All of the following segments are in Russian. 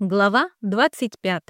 Глава 25.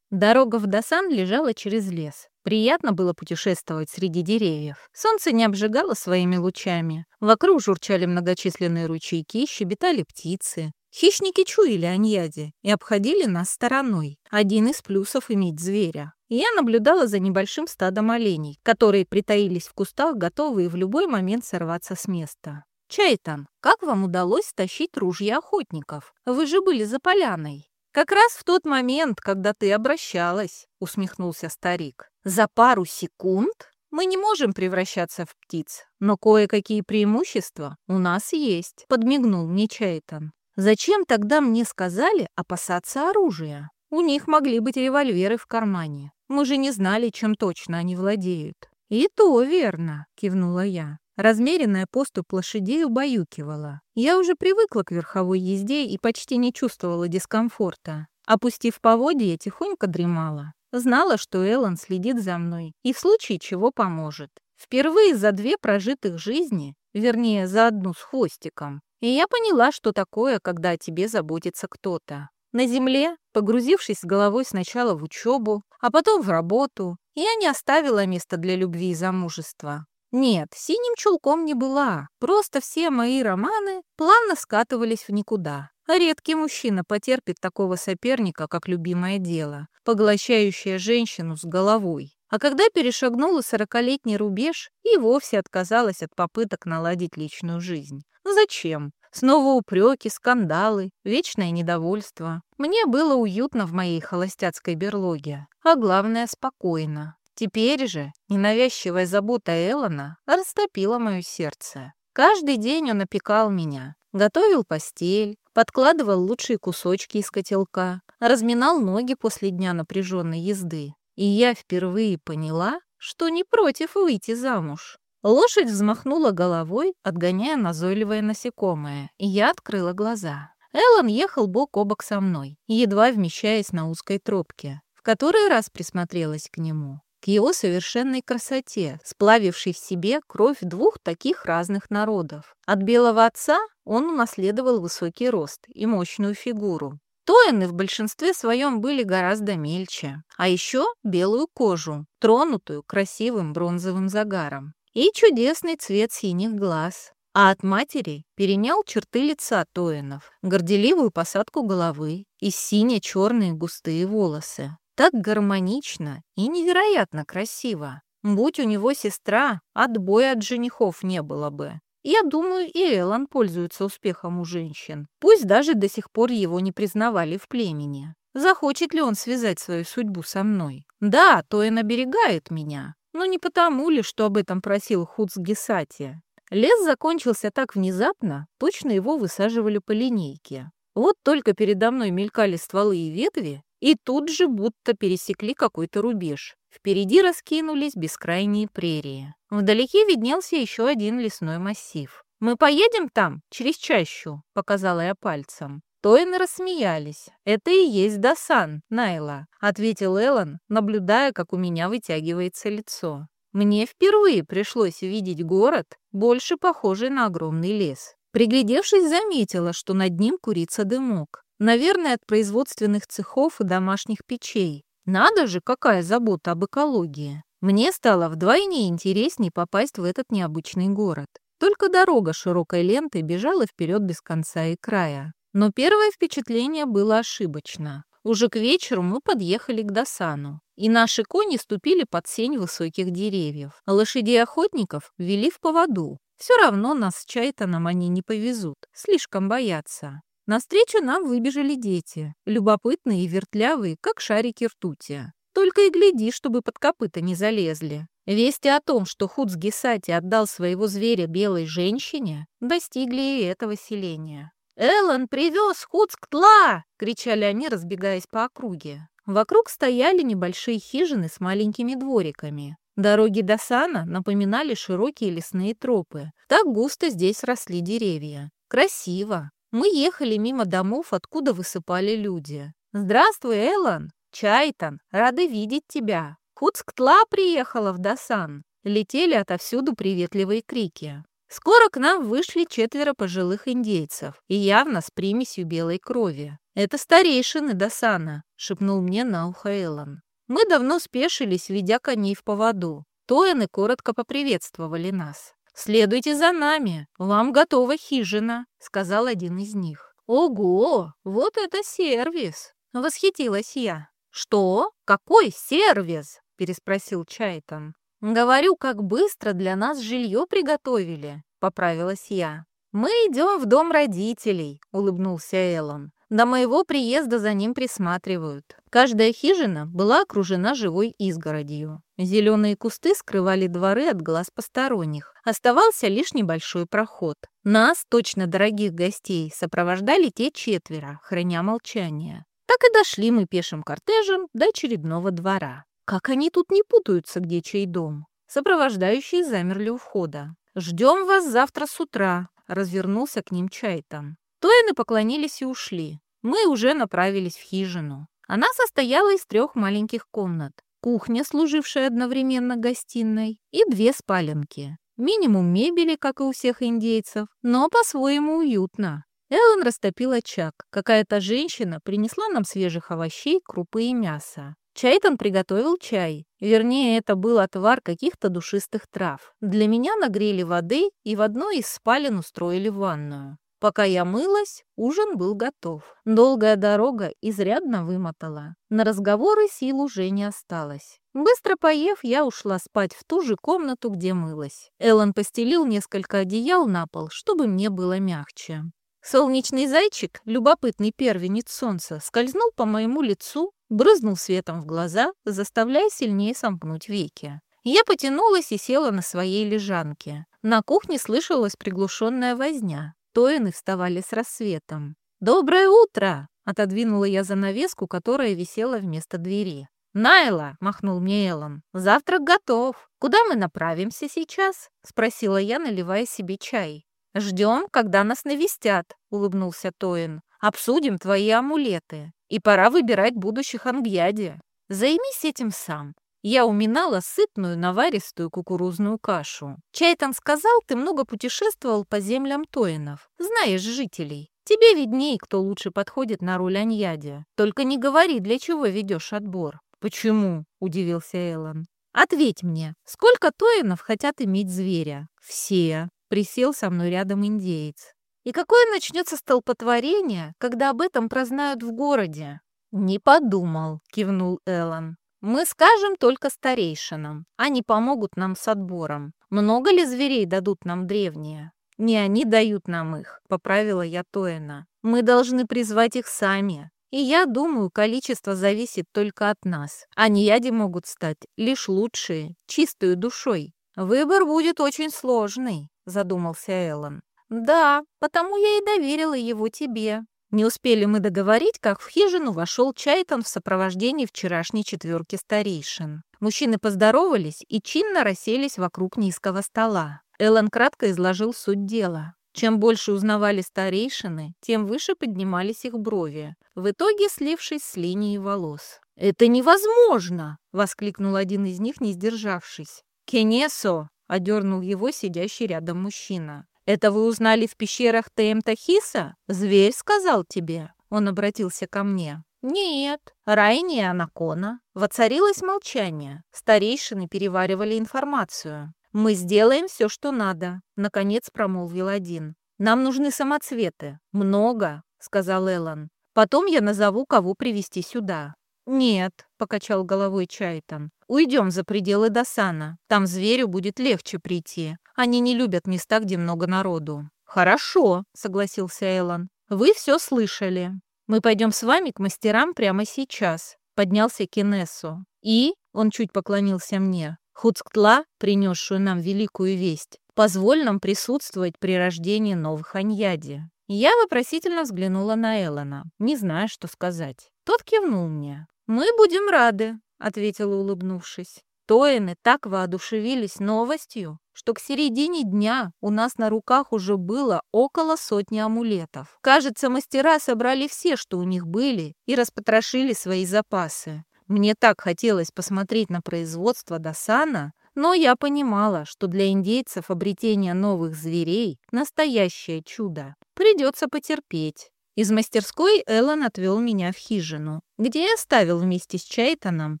Дорога в Дасан лежала через лес. Приятно было путешествовать среди деревьев. Солнце не обжигало своими лучами. Вокруг журчали многочисленные ручейки, щебетали птицы. Хищники чуяли аньяди и обходили нас стороной. Один из плюсов иметь зверя. Я наблюдала за небольшим стадом оленей, которые притаились в кустах, готовые в любой момент сорваться с места. «Чайтан, как вам удалось стащить ружья охотников? Вы же были за поляной». «Как раз в тот момент, когда ты обращалась», — усмехнулся старик. «За пару секунд мы не можем превращаться в птиц, но кое-какие преимущества у нас есть», — подмигнул мне Чайтан. «Зачем тогда мне сказали опасаться оружия? У них могли быть револьверы в кармане. Мы же не знали, чем точно они владеют». «И то верно», — кивнула я. Размеренная поступ лошадей убаюкивала. Я уже привыкла к верховой езде и почти не чувствовала дискомфорта. Опустив поводья, тихонько дремала. Знала, что Эллен следит за мной и в случае чего поможет. Впервые за две прожитых жизни, вернее, за одну с хвостиком. И я поняла, что такое, когда о тебе заботится кто-то. На земле, погрузившись с головой сначала в учебу, а потом в работу, я не оставила места для любви и замужества. Нет, синим чулком не была, просто все мои романы плавно скатывались в никуда. Редкий мужчина потерпит такого соперника, как любимое дело, поглощающее женщину с головой. А когда перешагнула сорокалетний рубеж, и вовсе отказалась от попыток наладить личную жизнь. Зачем? Снова упреки, скандалы, вечное недовольство. Мне было уютно в моей холостяцкой берлоге, а главное, спокойно. Теперь же ненавязчивая забота Эллона растопила мое сердце. Каждый день он опекал меня, готовил постель, подкладывал лучшие кусочки из котелка, разминал ноги после дня напряженной езды. И я впервые поняла, что не против выйти замуж. Лошадь взмахнула головой, отгоняя назойливое насекомое, и я открыла глаза. Эллен ехал бок о бок со мной, едва вмещаясь на узкой тропке. В который раз присмотрелась к нему к его совершенной красоте, сплавившей в себе кровь двух таких разных народов. От белого отца он унаследовал высокий рост и мощную фигуру. Тоины в большинстве своем были гораздо мельче, а еще белую кожу, тронутую красивым бронзовым загаром, и чудесный цвет синих глаз. А от матери перенял черты лица Тоинов, горделивую посадку головы и сине-черные густые волосы. Так гармонично и невероятно красиво. Будь у него сестра, отбоя от женихов не было бы. Я думаю, и Эллен пользуется успехом у женщин. Пусть даже до сих пор его не признавали в племени. Захочет ли он связать свою судьбу со мной? Да, то и наберегает меня. Но не потому ли, что об этом просил Хуц Гесати. Лес закончился так внезапно, точно его высаживали по линейке. Вот только передо мной мелькали стволы и ветви, и тут же будто пересекли какой-то рубеж. Впереди раскинулись бескрайние прерии. Вдалеке виднелся еще один лесной массив. «Мы поедем там, через чащу», — показала я пальцем. Тойны рассмеялись. «Это и есть Дасан, Найла», — ответил Эллен, наблюдая, как у меня вытягивается лицо. Мне впервые пришлось видеть город, больше похожий на огромный лес. Приглядевшись, заметила, что над ним курится дымок. Наверное, от производственных цехов и домашних печей. Надо же, какая забота об экологии. Мне стало вдвойне интереснее попасть в этот необычный город. Только дорога широкой лентой бежала вперед без конца и края. Но первое впечатление было ошибочно. Уже к вечеру мы подъехали к Досану, и наши кони ступили под сень высоких деревьев. Лошадей охотников вели в поводу. Все равно нас с Чайтаном они не повезут, слишком боятся. Навстречу нам выбежали дети, любопытные и вертлявые, как шарики ртути. Только и гляди, чтобы под копыта не залезли. Вести о том, что Хуц Гесати отдал своего зверя белой женщине, достигли и этого селения. «Эллен привез Хуцктла!» — кричали они, разбегаясь по округе. Вокруг стояли небольшие хижины с маленькими двориками. Дороги до Сана напоминали широкие лесные тропы. Так густо здесь росли деревья. Красиво. Мы ехали мимо домов, откуда высыпали люди. «Здравствуй, Эллен! Чайтан, рады видеть тебя! Хуцктла приехала в Дасан!» Летели отовсюду приветливые крики. Скоро к нам вышли четверо пожилых индейцев, и явно с примесью белой крови. «Это старейшины Досана», — шепнул мне на ухо Эллен. Мы давно спешились, ведя коней в поводу. Тоины коротко поприветствовали нас. «Следуйте за нами, вам готова хижина», — сказал один из них. «Ого, вот это сервис!» — восхитилась я. «Что? Какой сервис?» — переспросил Чайтон. «Говорю, как быстро для нас жилье приготовили», — поправилась я. «Мы идем в дом родителей», — улыбнулся Эллен. До моего приезда за ним присматривают. Каждая хижина была окружена живой изгородью. Зеленые кусты скрывали дворы от глаз посторонних. Оставался лишь небольшой проход. Нас, точно дорогих гостей, сопровождали те четверо, храня молчание. Так и дошли мы пешим кортежем до очередного двора. Как они тут не путаются, где чей дом? Сопровождающие замерли у входа. «Ждем вас завтра с утра», — развернулся к ним Чайтан. Тоины поклонились и ушли. Мы уже направились в хижину. Она состояла из трех маленьких комнат. Кухня, служившая одновременно гостиной, и две спаленки. Минимум мебели, как и у всех индейцев, но по-своему уютно. Эллен растопил очаг. Какая-то женщина принесла нам свежих овощей, крупы и мяса. Чайтон приготовил чай. Вернее, это был отвар каких-то душистых трав. Для меня нагрели воды и в одной из спален устроили ванную. Пока я мылась, ужин был готов. Долгая дорога изрядно вымотала. На разговоры сил уже не осталось. Быстро поев, я ушла спать в ту же комнату, где мылась. Эллен постелил несколько одеял на пол, чтобы мне было мягче. Солнечный зайчик, любопытный первенец солнца, скользнул по моему лицу, брызнул светом в глаза, заставляя сильнее сомкнуть веки. Я потянулась и села на своей лежанке. На кухне слышалась приглушенная возня. Тоины вставали с рассветом. «Доброе утро!» — отодвинула я занавеску, которая висела вместо двери. «Найла!» — махнул мне Эллен. «Завтрак готов. Куда мы направимся сейчас?» — спросила я, наливая себе чай. «Ждем, когда нас навестят», — улыбнулся Тоин. «Обсудим твои амулеты. И пора выбирать будущих ангьяди. Займись этим сам. Я уминала сытную наваристую кукурузную кашу. Чайтан сказал, ты много путешествовал по землям Тоинов. Знаешь жителей. Тебе видней, кто лучше подходит на роль Аньяди. Только не говори, для чего ведешь отбор. «Почему?» – удивился Эллен. «Ответь мне, сколько Тоинов хотят иметь зверя?» «Все», – присел со мной рядом индеец. «И какое начнется столпотворение, когда об этом прознают в городе?» «Не подумал», – кивнул Эллен. Мы скажем только старейшинам. Они помогут нам с отбором. Много ли зверей дадут нам древние? Не они дают нам их, поправила я Тоэна. Мы должны призвать их сами. И я думаю, количество зависит только от нас. А яди могут стать лишь лучшие, чистую душой. Выбор будет очень сложный, задумался Эллен. Да, потому я и доверила его тебе. Не успели мы договорить, как в хижину вошел Чайтон в сопровождении вчерашней четверки старейшин. Мужчины поздоровались и чинно расселись вокруг низкого стола. Эллен кратко изложил суть дела. Чем больше узнавали старейшины, тем выше поднимались их брови, в итоге слившись с линией волос. «Это невозможно!» — воскликнул один из них, не сдержавшись. «Кенесо!» — одернул его сидящий рядом мужчина. «Это вы узнали в пещерах Таэмтахиса? Зверь сказал тебе?» Он обратился ко мне. «Нет, Райни и Анакона». Воцарилось молчание. Старейшины переваривали информацию. «Мы сделаем все, что надо», — наконец промолвил один. «Нам нужны самоцветы. Много», — сказал Эллен. «Потом я назову, кого привести сюда». «Нет», — покачал головой Чайтан. «Уйдем за пределы Досана. Там зверю будет легче прийти. Они не любят места, где много народу». «Хорошо», — согласился Эллен. «Вы все слышали. Мы пойдем с вами к мастерам прямо сейчас», — поднялся Кинессу. «И», — он чуть поклонился мне, — «Хуцктла, принесшую нам великую весть, позволь нам присутствовать при рождении новых Аньяди». Я вопросительно взглянула на Эллена, не зная, что сказать. Тот кивнул мне. «Мы будем рады», — ответила, улыбнувшись. Тоины так воодушевились новостью, что к середине дня у нас на руках уже было около сотни амулетов. Кажется, мастера собрали все, что у них были, и распотрошили свои запасы. Мне так хотелось посмотреть на производство Досана, но я понимала, что для индейцев обретение новых зверей – настоящее чудо. Придется потерпеть. Из мастерской Эллен отвел меня в хижину, где я оставил вместе с Чайтоном,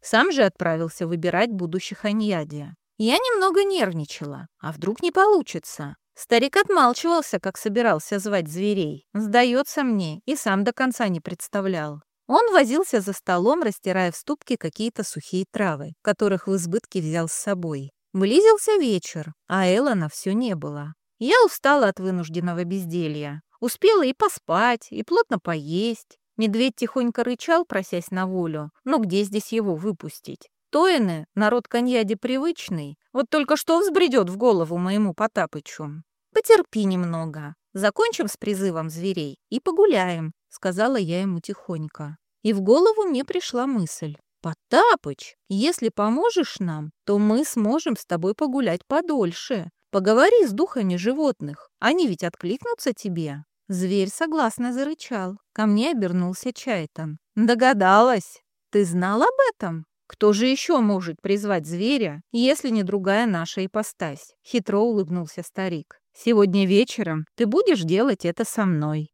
сам же отправился выбирать будущих Аньяди. Я немного нервничала, а вдруг не получится. Старик отмалчивался, как собирался звать зверей. Сдается мне, и сам до конца не представлял. Он возился за столом, растирая в ступке какие-то сухие травы, которых в избытке взял с собой. Близился вечер, а Эллона все не было. Я устала от вынужденного безделья. Успела и поспать, и плотно поесть. Медведь тихонько рычал, просясь на волю. Но где здесь его выпустить? Тоины — народ коньяди привычный. Вот только что взбредет в голову моему Потапычу. Потерпи немного. Закончим с призывом зверей и погуляем, сказала я ему тихонько. И в голову мне пришла мысль. «Потапыч, если поможешь нам, то мы сможем с тобой погулять подольше. Поговори с духами животных, они ведь откликнутся тебе». Зверь согласно зарычал. Ко мне обернулся Чайтан. «Догадалась. Ты знал об этом?» «Кто же еще может призвать зверя, если не другая наша ипостась?» Хитро улыбнулся старик. «Сегодня вечером ты будешь делать это со мной».